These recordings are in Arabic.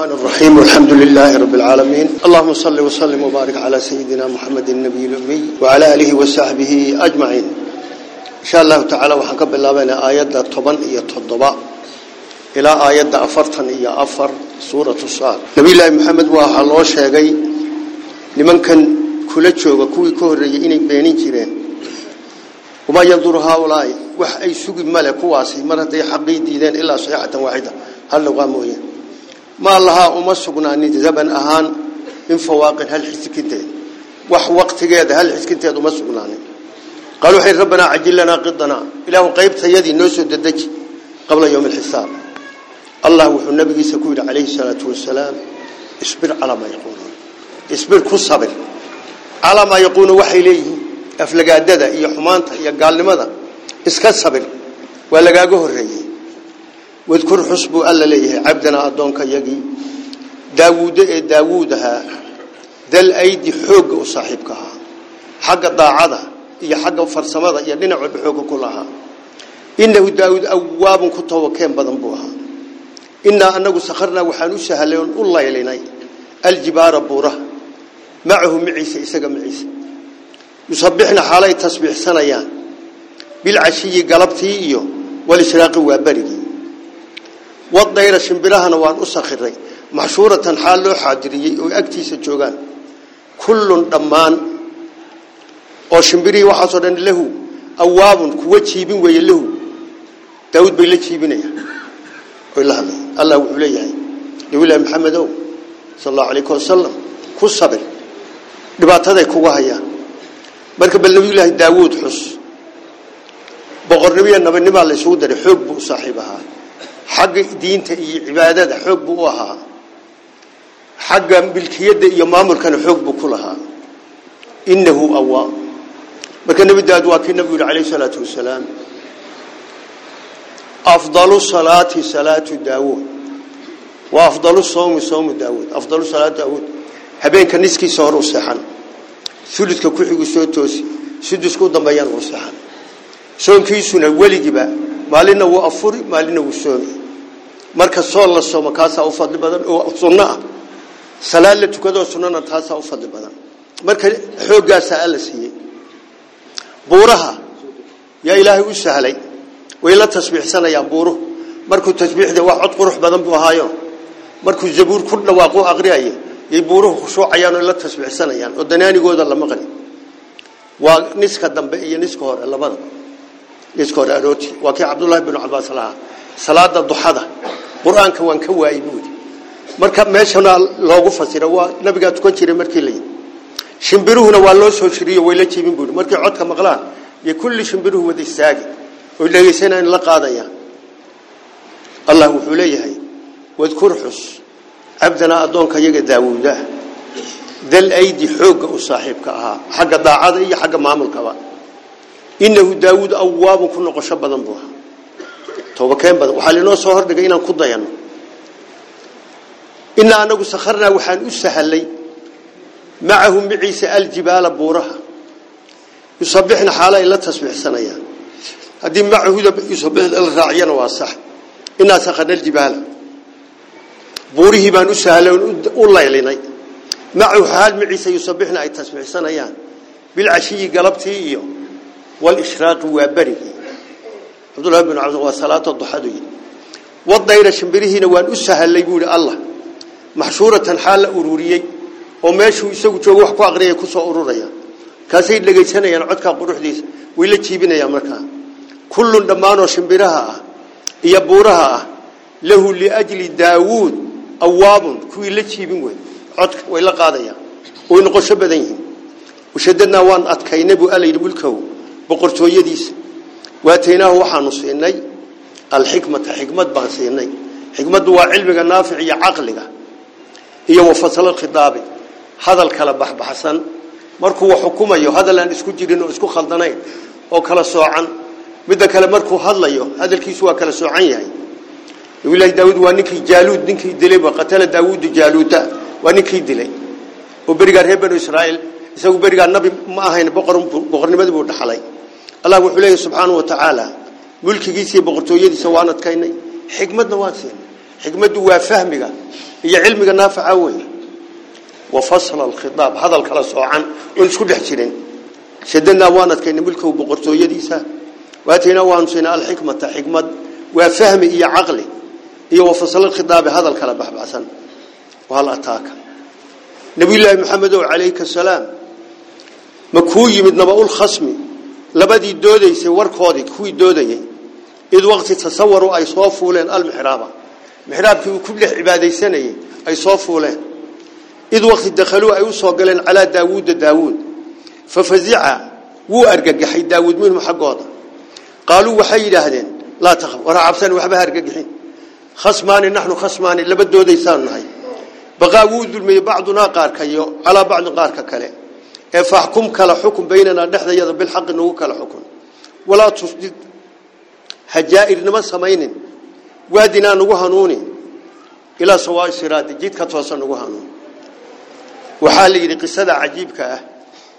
الرحمن الرحيم والحمد لله رب العالمين. اللهم صل وسلم وبارك على سيدنا محمد النبي الأمي وعلى آله وصحبه أجمعين. إن شاء الله تعالى وحنقب الله بين آيات طبن إيا تضباء إلى آيات أفرتن إيا أفر سورة الصاد. نبي الله محمد وحا الله شاقي. لمن كان كل جوغا كوي كهرية إني بينين جيرين. وما ينظر هؤلاء وح أي سوق ملك واسي مرة حقي ديدين إلا صيحة واحدة. هل لغاموين ما لها uma sugnaanin zaban ahaan in fawaaqin hal xiskinteed wax waqtigeeda hal xiskinteed uma sugnaanin قالوا حي ربنا عجل لنا قطنا. إله قيبت يدي نوسو ددج قبل يوم الحساب. الله وحو النبي سكوير عليه الصلاة والسلام اصبر على ما يقولون اصبر كل صبر على ما يقولون وحي ليه. أفلقا دادا إيا حمانتا إيا قال لماذا؟ اسكت صبر ولا قاقوه الرئيه wadkur xus buu alla leeyahay cabdanaa addoonka yagii. Daawuudde ee daawuud ahaa dal aydi xoogga u saaxiibka ahaa. Xagga daacada iyo xagga farsamada iyo dhinac walba xoogga ku lahaa. Innahu daawuud awaabun ku tawakeen badan buu ahaa. Innaa anagu sakharnaa waxaan u sahalay oon u laylinay aljibaara buura. Macahu maciise isaga maciise والضير شمبرهنا وان أسخري محشورة حال لو حاضرية وأكتيس جوغان كل دمان dhan lahu awaabun kuwa jiibin way lahu daawud bay la jiibinaya wallahi allah wuxuu leeyahay nabi maxamed sallallahu alayhi wasallam ku sabir dhibaatada kuga haya marka bal nabi ilaahi daawud xus boqornimada nabanimo la soo daray xoog buu saaxiibaha milkiyada iyo maamulkana xoog buu ku lahaa innahu awaa marka nabi daad waa kii nabigu calayhi salaatu wasalaam afdalu salaati salaatu daawud wa afdalu sawmi sawmu daawud afdalu salaatu daawud habeenka niskiisa hore u seexan suludka ku xigu soo toosi sudusku dambeeyaan u seexan soonkiisuna weligiba maalina wuu afuri maalina wuu soomi marka sool la soomo kaasaa u fadli badan oo sunno ah. Salaad la tukadoo sunnana taasaa u fadli badan. Marka xooggaasaa alla siiyey. Buuraha yaa ilaahay u sahlay. Way la tasbiixsanayaan buuruhu markuu tasbiixda wax cod qurux badan buu ahaayo. Markuu zabuur ku dhawaaqo aqriyayo yay buuruhu khushuucayaan oo la tasbiixsanayaan oo danaanigooda lama qani waa niska dambe iyo niska hore labada kii cabdullaahi bin cabbaas lahaa salaada duxada qur-aanka waan ka waayey buudi marka meeshana loogu fasira waa nabigaa tukan jiray markii la yidhi shimbiruhuna waa loo soo shiriyo way la jiibin buuri markay codka maqlaan iyo kulli shimbiruhu wada istaagi oo dhageysanayaan la qaadaya allah wuxuu leeyahay wadkur xus cabdana adoonka iyaga daawuuda dal aydi xooga u saaxiibka ahaa xagga daacada iyo xagga maamulkaba innahu daawuud awaabun ku noqosho badan buu ahaa toobakeen badan waxaa linoo soo hordhigay inaan ku dayano inaa anagu sakharnaa waxaan u sahalay معه معيسى الجبال بورها. يصبحنا حالا إلا تصبح سنيا هذه معه يصبح الراعيان واصح إنا سخنا الجبال. بوره بان أسهلون والله يليني. معه حال معيسى يصبحنا أي تصبح سنيا بالعشي قلبتي والإشراق وابره عبد الله بن عبد وصلاة الضحى والضير شمبرهنا وان أسهل يقول الله محشورة حال أروريي meeshuu isagu joogo wax ku aqriyay ku soo ururaya kaasay dhageysanayaan codka quruxdiisa way la jiibinayaan markaa kullun dhammaanoo shimbiraha ah iyo buuraha ah lahu liajli daawuud awaabun kuwii la jiibin wey codka way la qaadayaan way بقرتويديس واتيناه سيناي الحكمة حكمة بان سيناي حكمة دوا علمك النافع هي عقلك هي وفصل الخطاب هذا الكلام بحب حسن مركو حكومة يو هذا لأن اسكو جيرين واسكو خلطانين أو كلا سوعا مده كلا مركو هذا يو هذا الكيسوا كلا سوعين يعني يقول له داود وانكي جالود نكي دلي وقتل داود جالود وانكي دلي وبرقار هبن إسرائيل يسأل برقار نبي ما هين بقرن بقرن مدبور دحالي الله وحليه سبحانه وتعالى. ملك جيسي بقتو يدي سوانت تكيني. حكمة نواسين حكمة هو فهمها هي علمها نافع أول وفصل الخطاب. هذا الكلام سوعان ونسكو بحشرين شدنا وانت تكيني ملكه بقرتو يدي سا. واتينا وانسين سينا الحكمة. حكمة وفهم هي عقلي. هي وفصل الخطاب. هذا الكلام بحب عسان. وهل أتاك. نبي الله محمد عليه السلام. مكوي من نبأ الخصمي لبدي دودي سوار كودي كوي دودي. إذ وقت تصوروا أي صافوا لين المحرابة محراب في كل عبادة سنة أي صافوا لين إذ وقت دخلوا أي صاقل على داود داود. ففزع وأرجع حي داود منهم حق قالوا وحي لهذين لا تخف. ورا عبسان وحبها أرجع حين خصمان نحن خصمان لبدي دودي سان هاي بغاود من بعضنا قارك على بعض قارك كلام فاحكم كلا حكم بيننا نحن يذا بالحق نو كلا حكم. ولا تصدق حجائر نما سمين وادنا نو هنوني إلى سواء سرات جيت كتوصل نو هنون وحالي قصة عجيب كه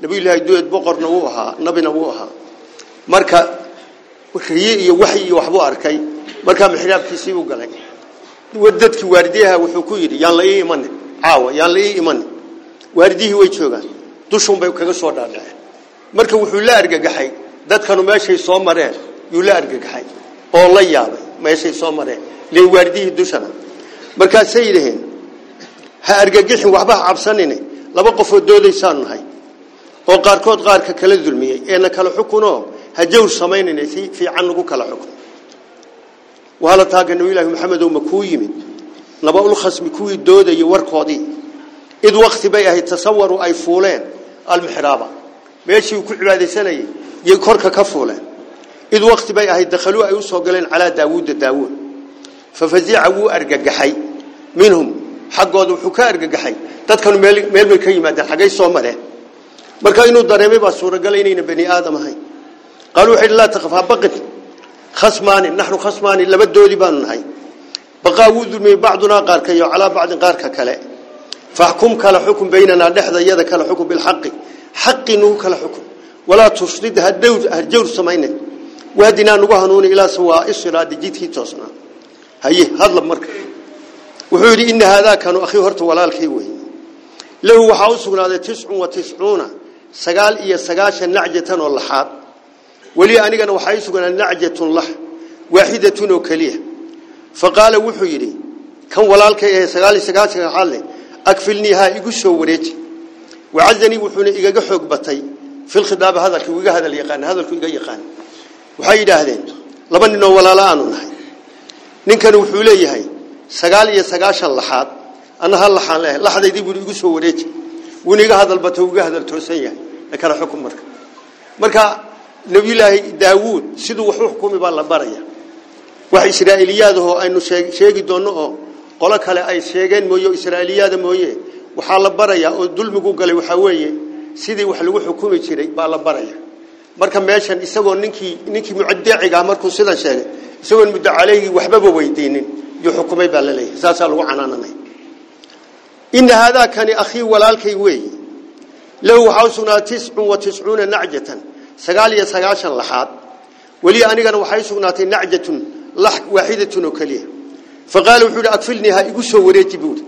نبي الله يدود بقر نوها نبي نوها مركا وحي وحي وحبو أركي. مركا محراب كيسي وقلق وددك وارديها وحكوير يان لئي إيمان. عاوة. يان لئي إيمان. وارديه ويتشوغان dushun bay kaga soo dhaadhaceen marka wuxuu la argagaxay dadkanu meeshay soo mareen yuu la argagaxay oo la yaabay meeshay soo mareen len waaridihii dushana markaasay yidhaheen ha argagixin waxba ha cabsanine laba qofoo doodaysaan nahay oo qaarkood qaarka kala dulmiyey eena kala xukunoo ha jawr samaynayna si fiican nagu kala xukun wahala taaga nabiyullaahi maxamedow ma yimid naba-ul khasmi kuwii doodayay warkoodii id waqti bay ahayd tasawaru ay fuuleen المحرابة. ماشي وكل عباد سنة ينكر ككفوله إذ وقت بيا هي دخلوا أيوسه قالين على داود داود ففزيع أبو أرجع جحي منهم حق هذا الحكاء أرجع جحي تذكر مل مل بكي ما ده حاجي صومره مركا إنه ضرمة بسورة قالين إنه بني آدم هاي. قالوا حيد لا تخف بقت. خصمان نحن خصمان إلا بدو لبان هاي بقاودوا من بعضنا قاركي على بعض قارك كلاه xukun bilxaqi xaqi nugu kala xukun walaa tusrid hajawr samayne waadinaa nugu hanuuni ilaa sawaai siraadi jidkii toosnaa haye hadla marka wuxuu yidhi ina haadaa kanu akhii horta walaalkay wey lahu waxaa u sugnaaday tiscun wa tiscuuna sagaal iyo sagaashan nacjatan oo laxaad weli anigana waxaa ii sugnaaday nacjatun lax waaxidatun oo keliya faqaala wuxuu yidhi kan walaalkay ahe sagaal iyo sagaashan laxaad akfilniihaa igu soo wareeji wacazanii wuxuuna igaga xoog batay filkhidaabi hadalka iga hadal yaqaan hadalku iga yaqaan waxay yidhaahdeen laba ninoo walaalo aanu nahay ninkani wuxuu leeyahay sagaal iyo sagaashan laxaad ana hal laxaan leeyahay laxdaydii buu igu soo wareeji wuuna iga hadal batay iga hadal toosan yahay la kala xukun marka marka nabiyullaahi daawuud siduu wax wax israa'iliyaadahoo aynu sheegi doonno oo qolo kale ay sheegeen mooye israa'iliyaada mooye waxaa la barayaa oo dulmigu galay waxaa weeye sidii wax lagu xukumi jiray baa la baraya marka meeshan isagoo ninkii ninkii mucadiciga markuu sidan sheegay isagoon muddo calayhi waxbaba weydiinin iyo xukumay baa la leeyahay saasaa lagu canaananay ina haadaa kani akhii walaalkay weeye lahu waxaa u sugnaa tiscun wa tiscuuna nacjatan sagaal iyo sagaashan laxaad weli anigana waxay sugnaatay nacjatun lax waaxidatun oo keliya faqaala wuxuu yidhi adfilnii ha igu soo wareeji buuri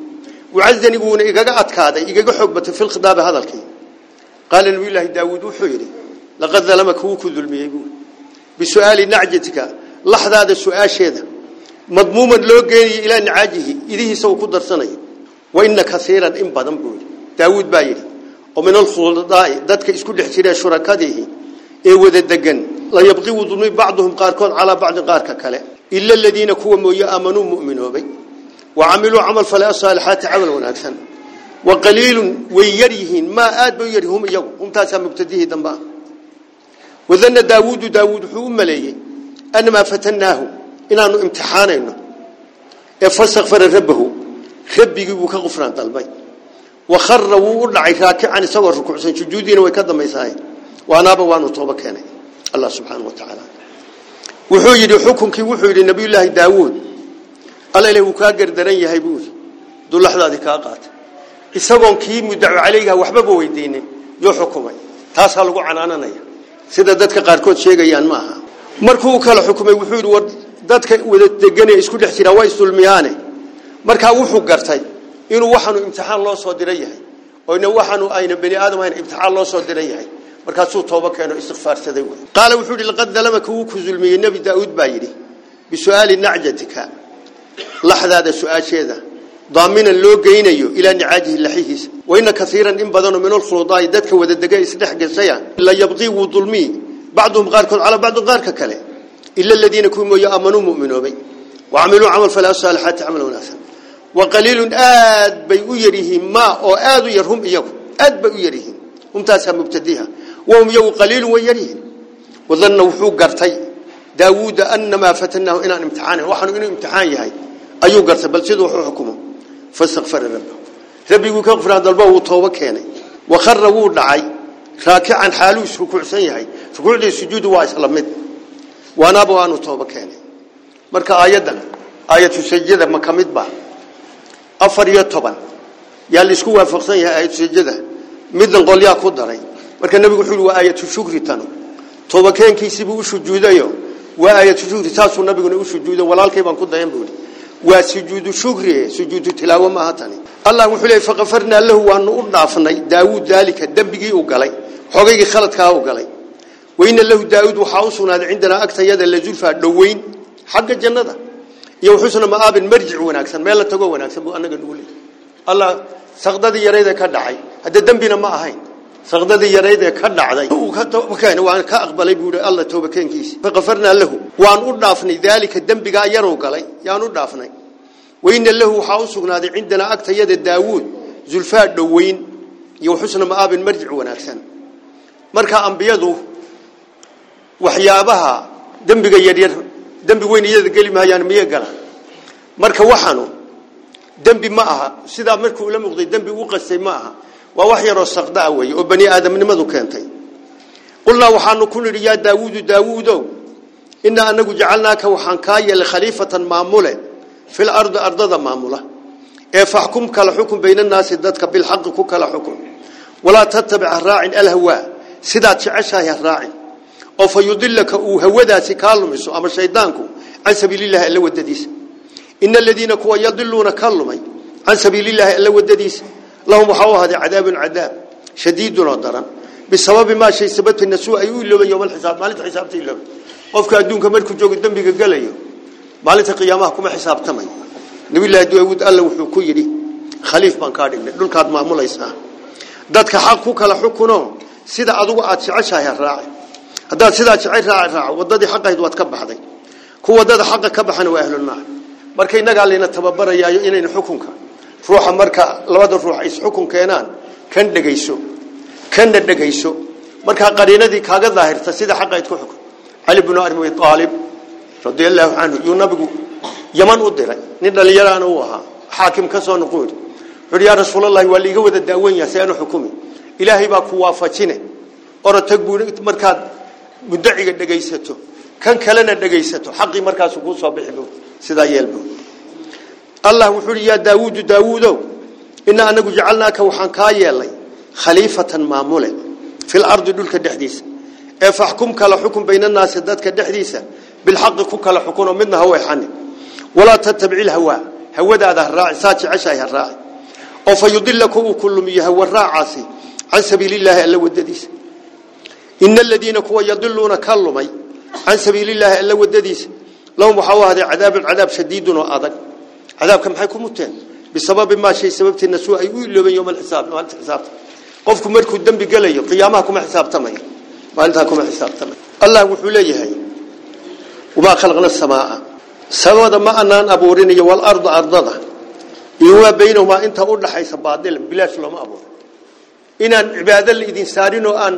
wacazani wuuna igaga adkaaday igaga xoog batay fi lkhidaabi hadalkii qaala nabiyullaahi daawuud wuxuu yidhi laqad dalamaka wuu ku dulmiyey buuri bisu'aali nacjatika laxdaada su-aasheeda madmuuman loo geenayo ilaa nacaajihi idihiisa uu ku darsanayo wa ina kaiiran in badan buu yidhi daawuud baa yidhi oo min alkhuladaai dadka yabqi wuu dulmi bacduhum qaarkood calaa bacdin qaarka kale ila aladiina kuwa mooye aamanuu mu'minoobay وعملوا عمل فلا صالحات عمل وناكسن. وقليل ويريهن ما آد بيريهم هم تاسا مبتديه دنبا. وذن داود داود حوم مليه أنما فتناه. إنه. امتحانينه فاستغفر ربه. ربي يبوك غفران طلبي. وخر وورعي راكعا سوى الركوع. سجودين ويكذب ميساي وانابا وانو توبه allah subxaana wa tacaala wuxuu yidhi xukunkii wuxuu yidhi nabiyulaahi daawuud alla ileh wuu kaa gardaran yahay buuri dullaxdaadii kaa qaatay. Isagoon kii mudaco caleygaha waxbaba weydiinin yuu xukumay. Taasaa lagu canaananaya. Sida dadka qaarkood sheegayaan ma aha. Markuu u kala xukumay wuxuu yidhi war dadka wada deganee isku dhex jiraan waa isdulmiyaane markaa wuxuu gartay inuu waxaanu imtixaan loo soo diran yahay. Oyna markaasuu tooba keeno istighfaarsaday wey qaala wuxuu yidhi laqad dalamaka wuu ku zulmiyey nebi daa'uud baa yidhi bisu'aali nacjatika laxdaada su-aasheeda daaminan loo geynayo ilaa nicaajihi laxihiisa waina kaiiran in badanoo min alkhuludaai dadka wadadega isdhex gashaya la yabqii wuu dulmii bacduhum qaarkood calaa bacdin qaarka kale ila aladiina kuwii mooye aamanuu muminoobay wacamiluu camal falaa saalixaati camal wanaagsan waqaliilun aad bay u yaryihiin ma oo aad u yar hum iyagu aad bay u yaryihiin humtaasaa mubtadiha وهم يو قليل ويرين وظن وحوق قرتي. داود أنما فتناه إن امتحانه. وحن إنه امتحان يهاي أيو قرت بل سيد وحو حكمه فاستغفر ربه. ربي يقول كغفر هذا الباب وطوبة كيني وخر وود لعي. راكع عن حاله سكوع سيهاي سكوع لي سجود واي صلى مد. وأنا بو أنو توبه كيني marka ayadan ayat sujada ma kamid ba 14 yaa isku waafaqsan yahay ayat sujada midan qoliya ku daray marka nebigu wuxuu waa aayatu shukri tanu tooba keenkiisiibuu u sujuudayo waa aayatu shukri saasuu nabiguna u sujuuday walaalkay baan ku dayan buu waa sujuudu shukri sujuudu tilaawo maaha tani allah wuxuu leeyay faqafarnaa lahu waanu u dhaafnay daawuud daalika dembigii uu galay xogaygii khaladkaa uu galay wayna lahu daawuud waxaa u sugnaaday cindanaa agtayada la zulfaa dhoweyn xagga jannada iyo xusna ma'aabin marjic wanaagsan meel la tago wanaagsan buu annaga nugu leeyay allah saqdadii yareyd ee ka dhacay hadda dembina ma ahayn saqdadii yareyd ee ka dhacday uu ka toobakeen waan ka aqbalay buu yiri allah toobakeenkiisa faqafarnaa lahu waan u dhaafnay daalika dembigaa yaroo galay yaan u dhaafnay wayna lahu waxaa u sugnaaday cindanaa agtayada daawuud zulfaa dhoweyn iyo xusna ma'aabin marjic wanaagsan marka ambiyadu waxyaabaha dembiga yaryar dembi weyn iyada geli maayaan miye galaan marka waxaanu dembi ma aha sidaa markuu la muuqday dembi u qastay ma aha ووحيرو سقدا وهي وبني آدم نمدو كانتي؟ قلنا وحانو كنير يا داوود داوودو أن انغ جعلناك وحان كاي الخليفه مامولة في الأرض أرض مامولة. اي فحكم كل حكم بين الناس ددك بالحق كل حكم ولا تتبع الراعي الهوى سدا تشعش يا الراعي. أو فيدلك وهوداسي كالمسو أما شيطانك عن سبيل الله إلا وددي إن الذين كوا يضلون كلمي عن سبيل الله إلا وددي لهم وحوا هذا عذاب عذاب شديد ودرا بسبب ما شيء سبب النسوء أيوه اللي يوم الحساب. ما له حساب تيله أوفك أدون كمل كجوج الدم بيجعل أيوه ما له تقيامة حكم حساب تمني نبي الله دوا يود الله وحنا كويدي خليفة كارين دون كات ما ملا إسمه دتك حقك على حكمه. سيدا أدوا أتشعش هاي الراعي. هذا سيدا أتشعش هاي الراعي. وضد حقه يدوا تكبر هذي. هو ضد حقه كبر حنا وأهل النار. مركي نقال لنا تببر يا يو إنا الحكم كان ruuxa marka labada ruux ay isxukun keenaan kan dhegayso kanna dhegayso markaa qariinadii kaaga daahirta sida xaqayd ku xukun cali bnu abi aalib radiallahu canhu yuu nabigu yaman u diray nin dhallinyaraana uu ahaa xaakim ka soo noqoori wuxuuhi yaa rasuulalahi waa liiga wada daawan yaha si aanu xukumi ilaahay baa ku waafajine orotag buu markaad mudaciga dhegaysato kan kalena dhegaysato xaqii markaasu kuu soo bixi bu sidaa yeelbu الله وحول يا داوود داوود إن أنا جعلناك وحنا كايلي خليفة معمولة في الأرض دول كدحديس فحكمك لحكم بين الناس ذات كدحديس بالحق فك لحكمه منا هو يحن ولا تتبع الهوى. هو ذا ذا الراعي ساتي عشاء الراعي. أو فيضلك كل مية هو الراعي عن سبيل الله إلا ودديس. إن الذين كوا يضلون كلمي عن سبيل الله إلا ودديس. لهم حوا هذا عذاب العذاب شديد وأذق cadaabka maxay ku muteen bisababi maa shay sababtii nasuu ay u ilooben yowma alxisaab maalinta xisaabta qofku markuu dembi gelayo qiyaamaha kuma xisaabtamayo maalintaa kuma xisaabtamayo allah wuxuu leeyahay wamaa khalaqna samaa samada ma anaan abuurinayo walarda ardada iyo wamaa baynahumaa inta u dhaxaysa baadilan bilaash looma abuuro inaan cibaado la idin saarin oo aan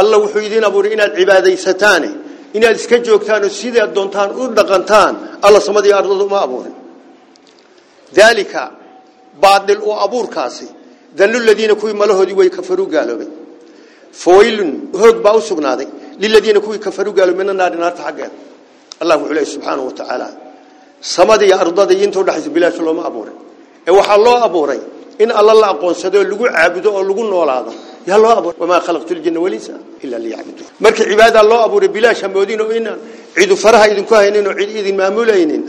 alla wuxuu idin abuuray inaad cibaadaysataane inaad iska joogtaan oo sidaad doontaan u dhaqantaan alla samadii ardada uma abuurin ذلك بعض الأبور كاسي. ذل الذين كوي ملهدي ويكفروا قالوا فويل هج باوسق نادي للذين كوي كفروا قالوا من النار نار تحقق الله عليه سبحانه وتعالى. صمد يا أرض ذي ينتو لحز بلا سلام أبوري أوح الله أبوري. إن الله لا قوم سدوا لجوع عبدوا لجوع نوالعظ يا الله أبوري وما خلقت الجن والإنس إلا ليعبدوا مرك عباد الله أبوري بلا شمودين وإنا. عيد فرها إذا كان إنه عيد إذا ما مولين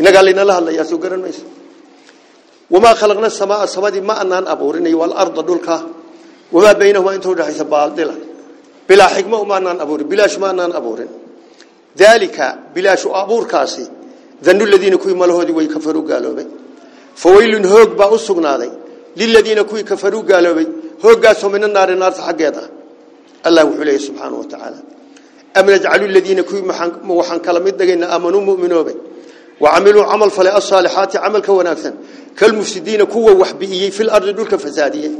inagaa laynala hadlayaa soo garan maysa wamaa khalaqna samaa samadii ma anaan abuurinay waalarda dhulka wamaa baynahumaa inta udhexaysa baadila bilaa xikma uma anaan abuurin bilaash ma anaan abuurin daalika bilaashu abuurkaasi danu ladiina kuwii malahoodii way kafaruu gaaloobay fawaylun hoog baa u sugnaaday liladiina kuwii kafaruu gaaloobay hooggaasoo mina naari naarta xaggeeda allah wuxuu leeyahy subxaana wa tacaala am najcalu ladiina kuwii waxaan kala mid dhagaynaa aamanuu mu'minoobay وعملوا عمل فلا الصالحات عمل كوناكسن. كالمفسدين كوا وحبيئي في الأرض دولك فسادية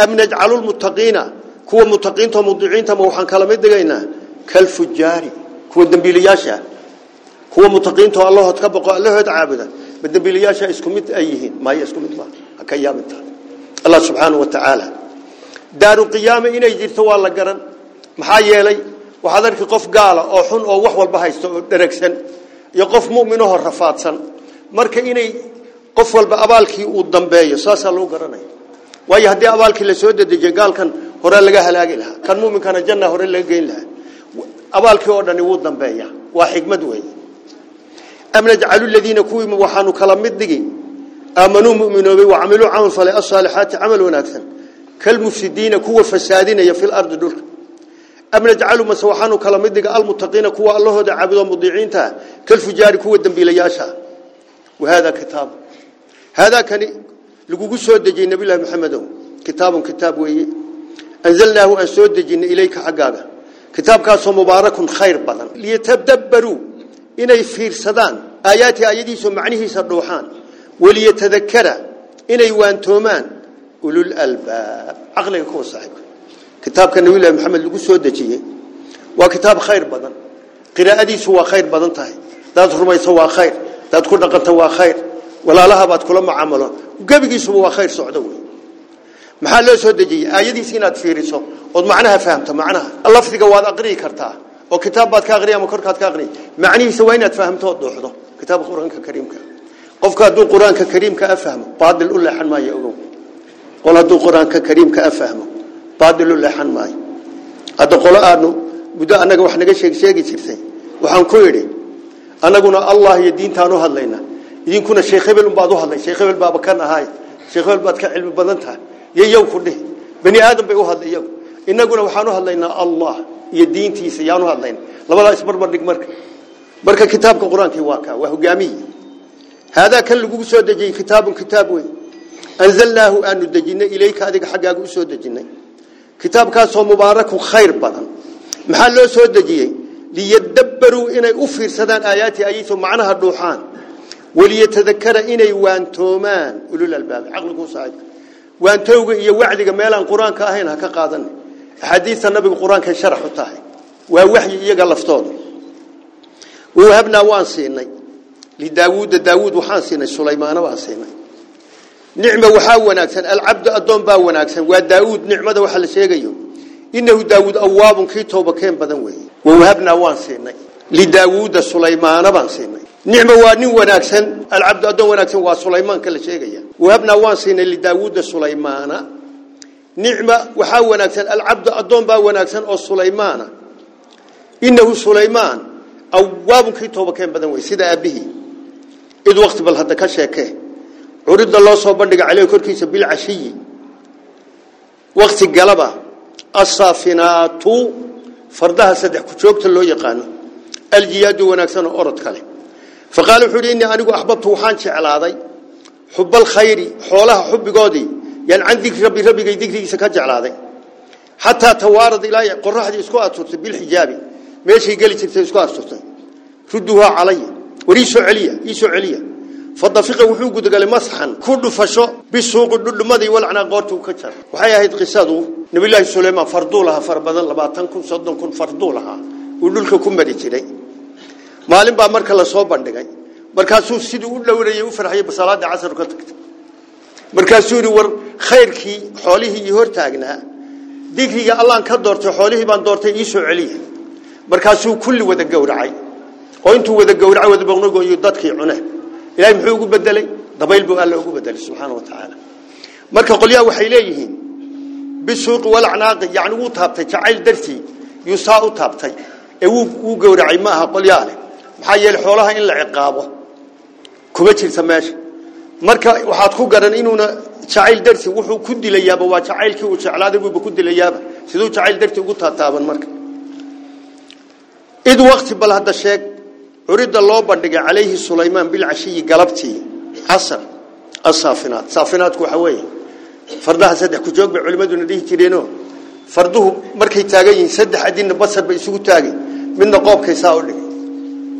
أم نجعل المتقين كوا متقين تمضعين تموحان كلمة دقينا كالفجار كوا الدنبيلياشا كوا متقين تو الله تكبقوا الله يتعابدا بالدنبيلياشا اسكمت أيهين. ما يسكمت ما كيام الله. سبحانه وتعالى. دار القيامة إنا يجيرتوا والله قرن محايا لي. وحضرك قف قال أو حن أو وحول بهايستو دركسن. Dambeeyo saasa loo garanay waayo hadii abaalkii la soo dedejiyo gaalkan hore laga halaagi lahaa kan mu'minkana janna hore laga geyn lahaa abaalkii oo dhan uu dambeeya waa xigmad weey amna ja'alu alladina kuwii waxaanu kala mid dhigi aamanu mu'minoobay wa amilu amal fala as-salihati amal wanaagsan kal mufsidina kuwa fasaadinaya fil ardi dhulka أم نجعل مسوحان كلامدك المتقين كوا الله هذا عبد مضيعين تا كالفجار كوا الدنبيلياشا وهذا كتاب. هذا كان لقوا سود دجي النبي الله محمد. كتاب كتاب وي. أنزلناه أن سود إليك حقاقا كتاب كاسو مبارك خير بدن ليتدبروا. إن يفير سدان. آيات آياتي سمعنيه سردوحان. وليتذكر. إن يوانتومان أولو الألباب. عقلك يكون صاحب كتاب النبي محمد لقو سودتي وكتاب خير بدل قراءة دي سوى خير بدن تاهي. لا ترمي سوى خير. لا تكون نقلت سوى خير. ولا لها بات كلما عملها. وقبق يسوى خير سعدوه محال لو سودتي آيدي سينات في رسو وضم معناها فهمت. معناها. الله فتك واد أقري كرتاه وكتاب بات كاغري مكر كات كاغري معني سوينات فهمت. وضوحه كتاب القرآن كريم قفك دو القرآن كريم كأفهمه بعد الأولى حن ما يقوم قل دو القرآن كريم كأفهمه baadil u leexan maayo hadda qolo aanu muddo annaga wax naga sheeg sheegi jirtay waxaan ku yidhi annaguna allah iyo diintaan u hadlaynaa idinkuna sheekh hebel unbaad u hadlay sheekh hebel baaba kan ahaay sheekh hebel baad ka cilmi badan tahay iyo yow ku dhihi bani aadam bay u hadlay iyagu innaguna waxaan u hadlaynaa allah iyo diintiisa yaan u hadlaynaa labadaa isbarbar dhig marka marka kitaabka qur-aankii waa kaa waa hogaamiyi haadaa kan lagugu soo dejiyey kitaabun kitaab wey anzalnaahu aanu dejinay ilayka adiga xaggaaga u soo dejinay maxaa loo soo dejiyey liyadabbaruu inay u fiirsadaan aayaati ayayso macnaha dhuuxaan waliyatadakara inay waantoomaan ulul albaab caqligu saaxiibka waantowga iyo wacdiga meelaan qur-aanka ahayn ha ka qaadan axaadiista nabiga qur-aanka sharax u tahay waa waxyi iyaga laftooda wahabnaa waan siinay lidaawuuda daawuud waxaan siinay sulaymaana waan siinay نعمة وحاول أكسن العبد أدم باول أكسن وداود نعمة وحل سيجيو إنه داود أواب كي توب كيم بدنوي ووهبنا وانسين لداود سليمان بانسين نعمة وانو وناكسن. العبد أدم وناكسن وسليمان كل سيجيو ووهبنا وانسين لداود سليمان. نعمة وحاول أكسن العبد أدم باول أكسن وسليمان إنه سليمان. أواب كي توب كيم بدنوي سيد أبيه. إذ وقت بالهدك شاكه عرض الله صوبان لك عليه كوركيس بالعشي. وقت الجلبة الصافينات فردها سدح كشوكت اللو يقان الجياد وناكسان أورد كالي فقالوا حولي إني أنا أحببت وحانش على هذا حب الخير. حولها حب قودي. يعني عندك ربي ربي قيد ذكر سكاج على هذا حتى توارد إلى قرر أحد يسكوا أسرطة بالحجاب ماشي قلت يسكوا أسرطة ردوها علي. وريسو عليا. يسو عليا, يسو عليا. فدفقه وحو غدغل مسخن كو دفشو بسوق ددمدي ولعنا قوتو كجر وحي هيت قصادو نبي الله سليمان فردولها فربد لباتن كون صدن كون فردولها. ودلك كومدي جيري مالين با مركه لا سو بندغاي مركاسو سيدي و دوري و فرحي بصلاه عصر كتكت مركاسو ري ور خيركي خوليه يور تاغنا ديغري الله ان كا دورتي بان دورتي يسو عليه. مركاسو كل ودا غورعي أو انتو ودا غورعي ودا بقنغو يو عنه ugu bedelay subxaana wa tacaala marka qolyaha waxay leeyihiin bisuuqi walacnaaqi yacni wuu taabtay jacayl dartii yuu saa u taabtay ee wuu wuu gowracay ma aha qolyaha leh maxaa yeelay xoolaha in la ciqaabo kuma jirta meesha marka waxaad ku garan inuuna jacayl darti wuxuu ku dilayaaba waa jacaylkii uu jeclaaday buuba ku dilayaaba siduu jacayl darti ugu taataaban marka id waqti bal hadda sheeg أريد الله بندق عليه سليمان بالعشية قلبتي. عصر الصافنات. صافنات كحوي فردها سدح كجوج بعلماء نديه كرينه فرده مركي تاجي سدح حدين بصر بيسوق تاجي من نقاب كيساولي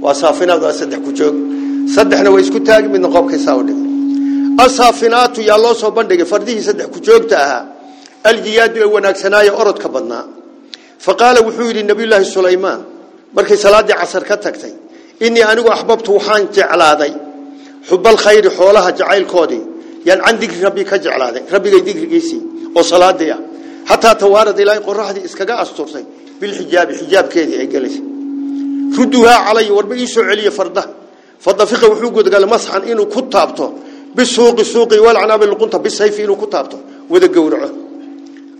وصافنات سدح كجوج سدحنا ويسوق تاجي من نقاب كيساولي الصافنات يا الله سو بندق. فرده سدح كجوج تاها. الجياد وناك سنايا أرد كبرنا فقال وحول النبي الله سليمان. مركي سلادي عصر كتكتين إني أنا وأحببت وحان جعل هذا حب الخير حولها جعل كودي. يعني عندك ربي كجعل هذا ربي يديك رجسي وصلاة ديا. حتى توارد إلى يقول راح يسكجع أسترسي بالحجاب حجاب كذي عجلش فدوها علي وربي يسوع علي فرده فضفق وحوجد قال مصحا عن إنه كتابته. بالسوق السوق والعناب اللي قنته بالسيف إنه كتابته. وإذا جورعه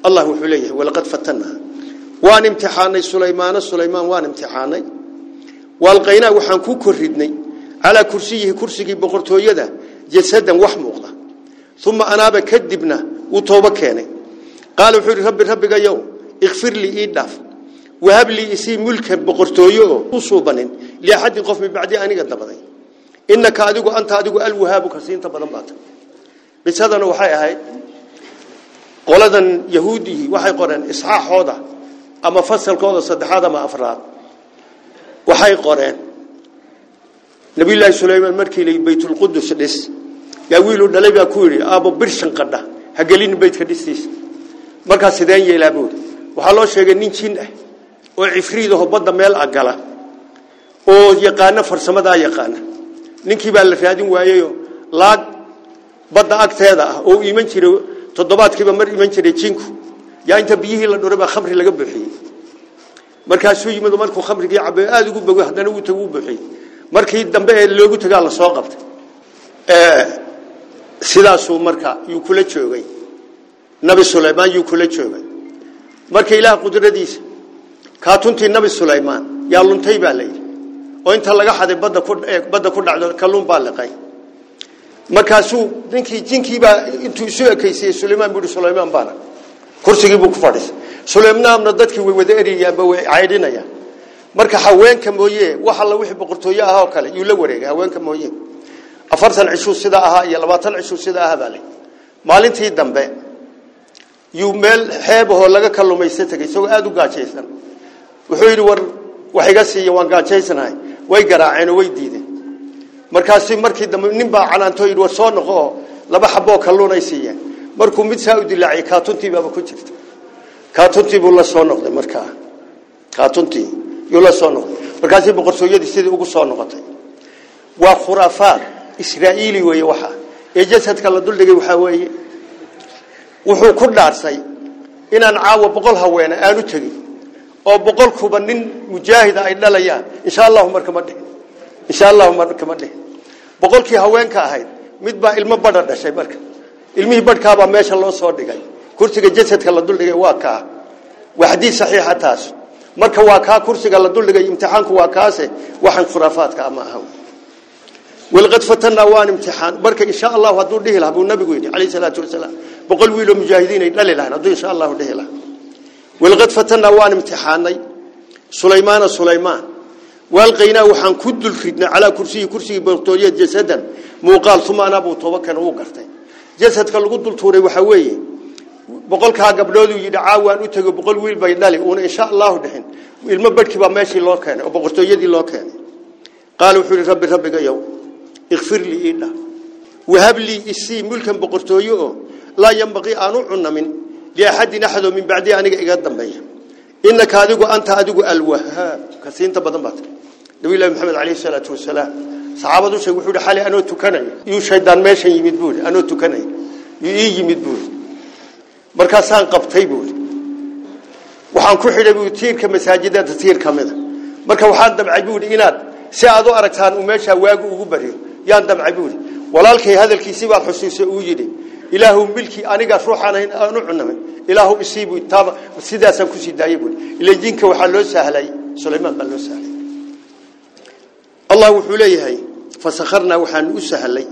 الله وحليه. ولقد فتنها. وان امتحاني سليمان سليمان وان امتحاني. Kursigii boqortooyada jasadan wax muuqda uma anaaba kadibna wuu toobo keenay qaala wuxuu yidhi rabbi rabbigayow ikfir lii ii dhaaf wahab lii isii mulkan boqortooyo oo u suubanin liaxadin qof min bacdi aniga dabaday inaka adigu anta adigu alwahaabu ka siinta badan baata qisadana waxay ahayd qoladan yahuudihii waxay qoreen isxaaxooda ama fasalkooda saddexaad ama afraad waxay qoreen nabiyullaahi sulaymaan markii la baytulqudus dhis yaa wiilu dhalay baa ku yidhi aabo birshan qadha ha gelin beydka dhistiisa markaas sideen yeelaa buuri waxaa loo sheegay nin jin ah oo cifriidaho badda meel agala oo yaqaano farsamadaa yaqaana ninkii baa la raadin waayeyoo laag badda agteeda ah oo iman jiray toddobaadkiiba mar iman jiray jinku yaa inta biyihii la dhuray baa khamri laga buuxiyey markaasuu yimid markuu khamrigii cabay aada ugu bogo haddana uu tagu buuxiyey markii dambe ee loogu tagaa la soo qabtay sidaasuu marka yuu kula joogay nabi sulaymaan yuu kula joogay marka ilaah qudradiisa kaatuntii nabi sulaymaan yaa luntay baa layidhi oo inta laga xaday badda ku badda ku dhacdo kalluun baa liqay markaasuu ninkii jinkiibaa intuu isu ekaysiyey sulaymaan buu yihi sulaymaan baana kursigii buu ku fadhiisay sulaymaanna dadkii way wada eriyaanba way caydhinayaan. Marka haweenka mooye wax alla wixii boqortooyo ahaa oo kale yuu la wareegay haweenka mooye. Afartan cishuu sida ahaa iyo labaatan cishuu sida ahaa baa lay maalintii dambe yuu meel xeebahoo laga kallumaysta tegay isagoo aada u gaajaysan. Wuxuu yidhi war wax iga siiya waan gaajaysanahay way garaaceen oo way diideen. Markaasi markii dambe nin baa canaantoo yidhi war soo noqo laba xaboo kalluunay markuu mid saa u dilaaciyay kaatuntii baaba ku jirta. Kaatuntii buu la soo noqday markaa. Kaatuntii yuu la soo noqday. Markaasi boqortooyadii sidii ugu soo noqotay. Waa khuraafaad israa'iili weeye waxa. Ee jasadka la duldhigay waxaa weeye. Wuxuu ku dhaarsay inaan caawa boqol haweene aanu tegin oo boqolkuba nin mujaahida ay dhalayaan. Insha allahu markama dhihin. Insha allahu markama dhihin. Boqolkii haweenka ahayd mid baa ilmo badha dhashay marka ilmihii badhkaabaa meesha loo soo dhigay kursiga jasadka la duldhigay waa kaa waa xadiis saxiixa taas marka waa kaa kursiga la duldhigay imtixaanku waa kaase waxaan khuraafaadka ama aha walqad fatanaa waan imtixaan marka insha allahu hadduu dhihi lahaa buu nabigu yidhi calayhi salaatu wasalaam boqol wiiloo mujaahidiin ay dhali lahayn hadduu insha allahu dhihi lahaa walqad fatanaa waan imtixaanay sulaymaana sulaymaan waalqaynaa waxaan ku dul ridnay calaa kursiyi kursigii boqortooyad jasadan muuqaal uma anaa buu uu gartay jasadka lagu dul tuuray waxaa weeye boqolkaa gabdhooduu yidhi caawaan u tego boqol wiil bay dhali uuna insha allahu dhixin ilmo badhkii baa meeshii loo keenay oo boqortooyadii loo keenay qaala wuxuu rabbi rabbiga yow ikfir lii ii dhah wahab lii isii mulkan boqortooyo oo laa yambaqii aanu cunamin liaxadin axadoo min bacdii aniga iga dambeeya inaka adigu anta adigu alwahaab ka siinta badan baad nabi laahi maxamed calayhi salaatu wasalaam saxaabadu sheeg wuxuu xalay anoo tukanayo. Yuu shaydaan meeshan yimid buuri anoo tukanayo. Yuu ii yimid buuri markaasaan qabtay buuri waxaan ku xidhay buuri tiirka masaajidada tiir ka marka waxaan damcay buuri inaad si aad u aragtaan uu meesha waagu ugu bariyo. Yaan damcay buuri walaalkay hadalkiisii baad xusuusay uu yidhi ilaahu milki aniga ruuxaan aanu cunamay. Ilaahu isiibu taaba sidaasaan ku sii daayay buuri ila jinka waxaa loo sahlay sulaymaan baa loo sahlay الله وحليه فسخرنا وحن أسهلي.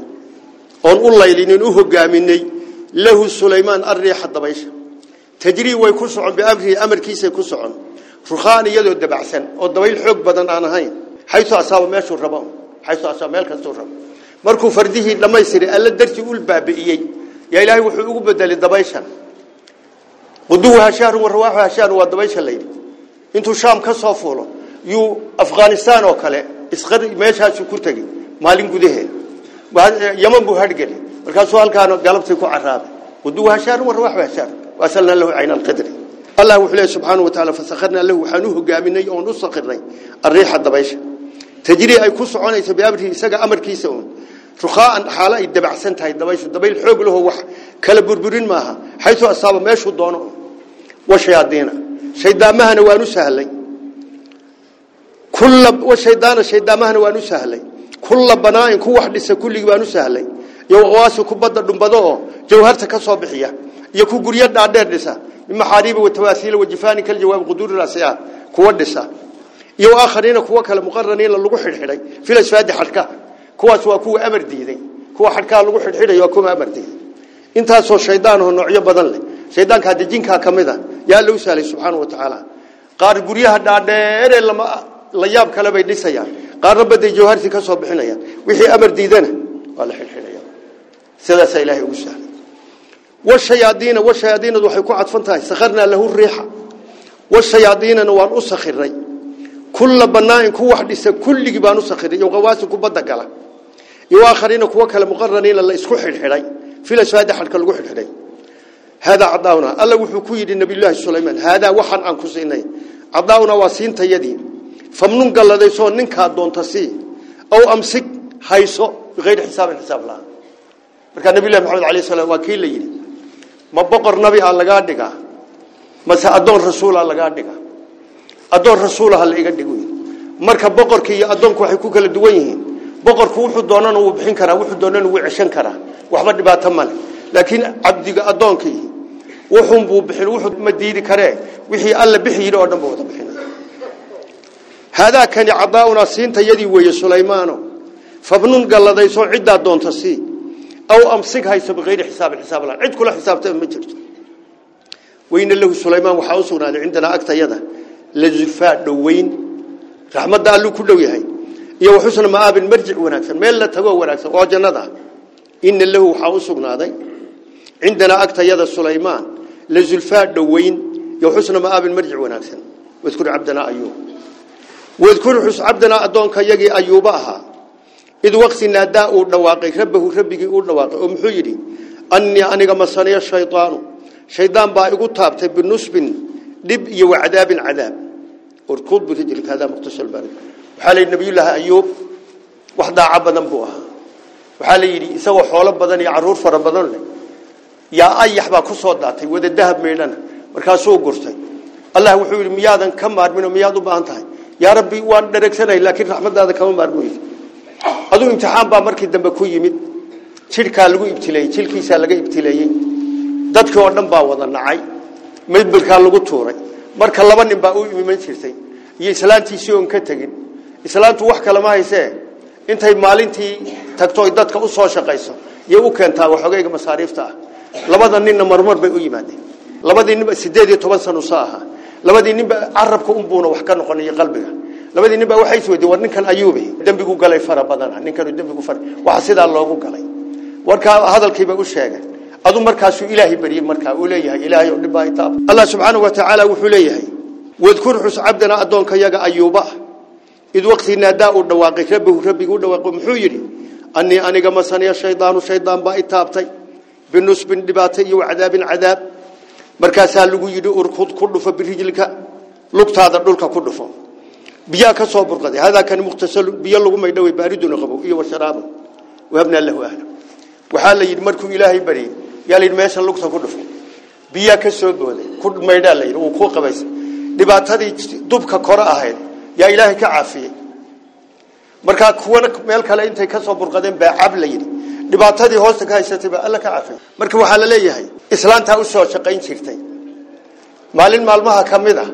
أن الله لينوه جامني له سليمان الريح الضبيش. تجري ويكسع بأمره أمر كيس يكسع فرخان يلو الدبعسن. الضبيل حب بدن عن هين. حيث أصاب ماش الربان حيث أصاب ملك الصرب مركو فرده لما يصير ألا درت يقول باب إيه يا إلهي وحقوق بدل الضبيش قدوها شهر ورواحها شهر والضبيش الليل. انتو شام كسوفولو. Yuu afghanistaan oo kale isqari meeshaasuu ku tegey maalin gudaheed yaman buu hadhgeli markaasuu halkaana galabtii ku caraabay quduwaha shahrun wa rawaaxuha shahrun waasalnaa lahu cayna alqadri allah wuxuu leeyahy subxaanahu watacaala fasakharnaa lahu waxaan u hogaaminay oon u sakirnay arriixa dabaysha tajrii ay ku soconayso biamrihi isaga amarkiisa uun rukhaaan xaalo ay dabacsan tahay dabayshu dabayl xoog laho wax kala burburin maaha xaytu asaaba meeshuu doono washayaadiina shaydaamahana waan u sahlay كل وشيطان الشيطان ما هو نسهل كل بناء كل واحد يس كل يبان نسهل يو غواص كبدر دمبدوه جوهر تكسب حيا يكو قريض عدد نسا المحارب والتواسيل والجفان كل جواب قدور الأسياء. كود نسا يو آخرين كوا كل مقرنين اللوحة الحري في الأسفاد حركة. كوا سوا كوا أمر ديني كوا حركة اللوحة الحري يو كوا أمر ديني أنت هسه الشيطان هو نوعية بدله الشيطان كهدي جين كهكمله يا لوسالي سبحانه وتعالى. قار قرية هذا لما la yaab kale bay dhisayaan qaarna baday jawhartii ka soo bixinayaan wixii amar diidana waa la xidhxidhaya sidaasaa ilaahay ugu sahlay washayaadiina washayaadiinadu waxay ku cadfan tahay sakharnaa lahu riixa washayaadiinana waan u sakhiray kulla banaain ku wax dhisa kulligii baan u sakhiray iyo qawaasi ku badda gala iyo aakhariina kuwa kale muqarraniina la isku xidhxidhay fil asfaadi xadhka lagu xidhxidhay alla wuxuu ku yidhi nabiyullaahi sulaymaan haadaa waxaan aan ku siinay cadaawna waa siintayadii famnun galladaysoo ninkaa doonta sii aw amsig hayso bikayri xisaabin xisaab la-aan markaa nabiyullahi maxamed alayh salaam waa kii la yidhi ma boqor nabi a lagaa dhigaa mase addoon rasuula lagaa dhigaa addoon rasuulaha la iga dhigo marka boqorka iyo addoonku waxay ku kala duwan yihiin boqorku wuxuu doonana wuu bixin karaa wuxuu doonana wuu ceshan karaa waxba dhibaato male laakiin cabdiga addoonkii wuxuun buu bixin wuxuu ma diidi karee wixii alla bixi yidhi oo dhan ba wada bixinaya هذا كان عضاؤنا سين تيدي ويا سليمانو. فبنون قال الله يسوع عدة دون تسي. أو أمسك هاي سب غير حساب الحساب لا. عد كل حساب تم مجرد وين اللي هو سليمان وحاسونا عندنا أكثر يده. لزفاء دوين. رحمة الله كله وياه يا وحسن ما أبن مرجع ونكسر ما إلا تجو ونكسر واجن هذا إن اللي هو حاسونا ذي عندنا أكثر يده سليمان. لزفاء دوين. يا وحسن ما أبن مرجع ونكسر واذكر عبدنا أيوه wadkur xus cabdanaa addoonka yagii ayuuba ahaa id waqti naadaa uu dhawaaqay rabbahu rabbigii uu dhawaaqay oo muxuu yidhi annii aniga masaniya shaydaanu shaydaan baa igu taabtay binusbin dhib iyo wacadaabin cadaab urkud birijlika hada muqtasal bari waxaa la yidhi nabiyullaahi ayuub wax daaco badan buu ahaa waxaa la yidhi isagoo xoolo badan iyo caruur fara badan leh yaa ayax baa ku soo daatay yaa rabbi waan dhareegsanay laakiin raxmadaada kama maarmoysa aduu imtixaan baa markii dambe ku yimid. Jidhkaa lagu ibtileeyey jilkiisaa laga ibtileeyey dadkii oo dhan baa wada nacay. Medbelkaa lagu tuuray. Marka laba nin baa u iman jirtay. Iyo islaantiisii oon ka tegin. Islaantu wax kale ma haysee intay maalintii tagto dadka u soo shaqayso iyo u keentaa waxoogayga masaariifta ah. Labada ninna marmar bay u yimaadeen. Labadii ninba sideed iyo toban labadii ninba carabka unbuuna wax ka noqonay qalbiga labadii ninba waxay isweydiin war ninkan ayuube dembigu galay fara badana ninkanu dembigu fara waxa sidaa loogu galay warkaa hadalkiiba u sheegay adu markaasuu ilaahay bariyey markaa uu leeyahay ilaahay oo dhibaa itaab allah subxaanahu wa tacaala wuxuu leeyahay wadkur xus cabdana addoonka yaga ayuuba id waqti naadaa uu dhawaaqay rabbigu rabbigu dhawaaqo muxuu yidhi annii aniga masaniya shaydaanu shaydaan baa itaabtay binusbin dhibaato iyo cadaabin cadaab markaasaa lagu yidhi urkud ku dhufo birijlika lugtaada dhulka ku dhufo biyaa ka soo burqaday hadaa kan muqtasalu biyo lagu maydhaway baariduna qabo iyo washaraaba wahabnaa lahu ahla waxaa la yidhi markuu ilaahay baryey yaa meesha lugta ku dhufo biyaa ka soo booday ku maydhaa la yidhi ku qabaysay dhibaatadii dubka kore ahayd yaa ilaahay ka caafiyey markaa kuwana meel kale intay ka soo burqadeen baa cab la yidhi dhibaatadii hoosta ka haysatay baa alla ka caafiyey marka waxaa la leeyahay islaantaa u soo shaqayn jirtay maalin maalmaha ka mid ah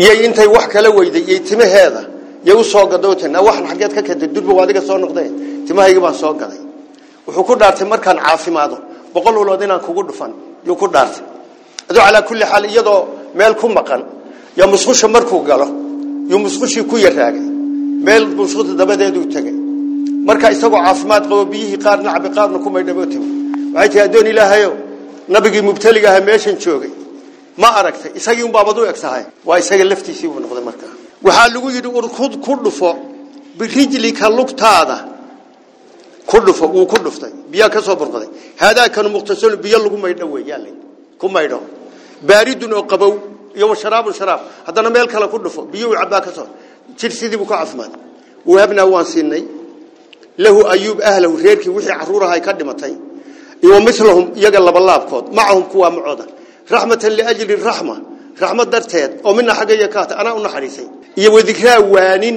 iyo intay wax kala weyday iyo timaheeda iyo u soo gadootan waxan xageed ka keentay durba adiga soo noqdeen timahayga baan soo gaday wuxuu ku dhaartay markaan caafimaado boqol ulood inaan kugu dhufan yuu ku dhaartay adoo calaa kulli xaal iyadoo meel ku maqan yaa musqusha markuu galo yuu musqushii ku yaraagay meel musquta dabadeeduu tegay marka isagoo caafimaad qabo biyihii qaar nacbi qaarna ku maydhabo timi waxay tihi addoon ilaahayo nabigii mubtaliga ahaa meeshan joogay ma aragtay isagii un baabad u eg tahay waa isaga laftiisii buu noqday markaa waxaa lagu yidhi urkud ku dhufo birijlika lugtaada ku dhufo wuu ku dhuftay biyaa ka soo burqaday haadaakanu muqtasalu biyo lagu maydho weeyaan ku maydho baaridun oo qabow iyo sharaabun sharaab haddana meel kale ku dhufo biyo cabaa ka soo jir sidii buu ka caafimaad wahabnaa waan siinay lahu ayuub ahlahu reerkii wixii caruuraha ay ka dhimatay iyo mislahum iyaga labalaabkood macahum kuwaa macooda raxmatan liajli raxma raxmad darteed oo mina xagga iyo kaata anaa u naxariisay iyo wadikraa waanin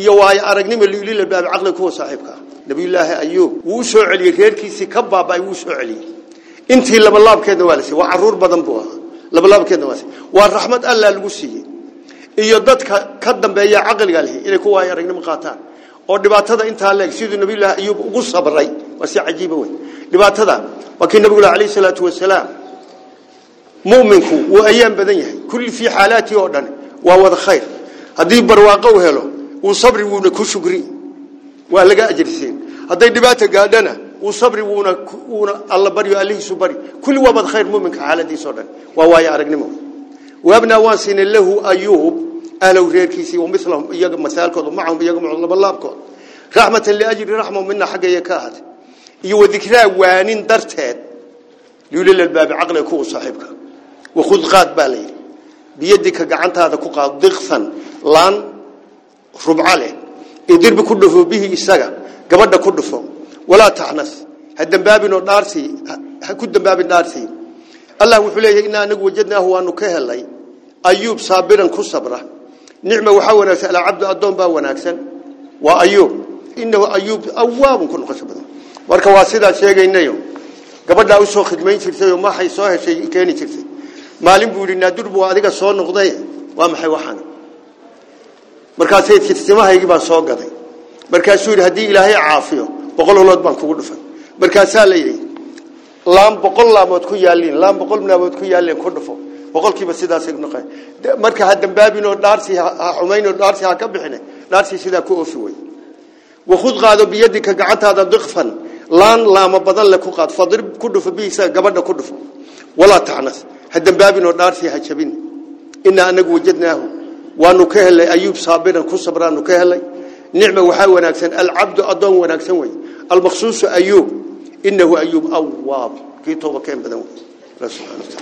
iyo waayo aragnimo liulil albaab caqli kuwa saaxiibka ah nabiyullaahi ayuub wuu soo celiyey reerkiisii ka baaba'ay wuu soo celiyey intii labalaabkeedna waa la siiyey waa caruur badan buu ahaa labalaabkeedna waa siiyey waa raxmad allah lagu siiyey iyo dadka ka dambeeya caqliga leh inay ku waayo aragnimo qaataan oo dhibaatada intaa leeg siduu nabiyullaahi ayuub ugu sabray waa si cajiiba wey dhibaatada waa kii nabigu alayhi salaatu wasalaam mu'minku wuu ayaan badan yahay kulli fi xaalaati oo dhan waa wada khayr hadii barwaaqo uu helo uu sabri wuuna ku shukri waa laga ajirsiin haday dhibaato gaadhana uu sabri wuuna wuuna alla bariyo allihiisu bari kulli waa wada khayr mu'minka xaaladiisa oo dhan waa waaya aragnimo waabna waan siinay lahu ayub ألو غير كيسي ومثلهم يجمع مسائل كذا معهم يجمع الله بالله رحمة اللي أجري رحمة منا حاجة يكاد يو إيوه ذكرى وانين درتها يقول للباب عقل يكون صاحبك. وخذ غاد بالي. بيدك جعنت هذا كوكا ضغطا لأن ربع عليه. يدير بكل فو به السجع جبرنا كل فو ولا تحنس هاد الباب نارسي. هكود الباب نارسي. الله وحليه إن أنا وجدناه وأنه كهلاي أيوب صابرا كصبره ala abdu adoon ba wanaagsan wa ayub innahu ayub awwaab kun qasbada marka waa sida sheegaynayo gabadha u soo khidmayn jirtay oo ma hay soo heshay keeni jirtay maalin buu yiri naadur buu adiga soo noqday waa maxay waxaan markaasay tirtimahaygii baan soo gaday markaasuu yiri hadii ilaahay caafiyo boqol holood baan kugu dhufan markaasaa la yiri laam boqol laamood ku yaalin laam boqol laamood ku yaalin ku dhufo boqolkiiba sidaas ay noqon marka ha dambaabin oo dhaarsi ha oo dhaarsi ha ka bixin dhaarsi sida ku oofi way وخذ قادو بيدك غعنتاده ضخفا لأن لام بدل لك قاد فضرب كدف بيسا غبدها كدف ولا تعنس hadan baabinoo dhaartii ha jabin inaa anagu wajadnaahu waanu ka helay ayuub saabiran ku sabraanu ka helay nicma waxaa wanaagsan alcabdu adoon wanaagsan wey almaqsuusu ayuub inahu ayuub awaab kii tooba keen badan wey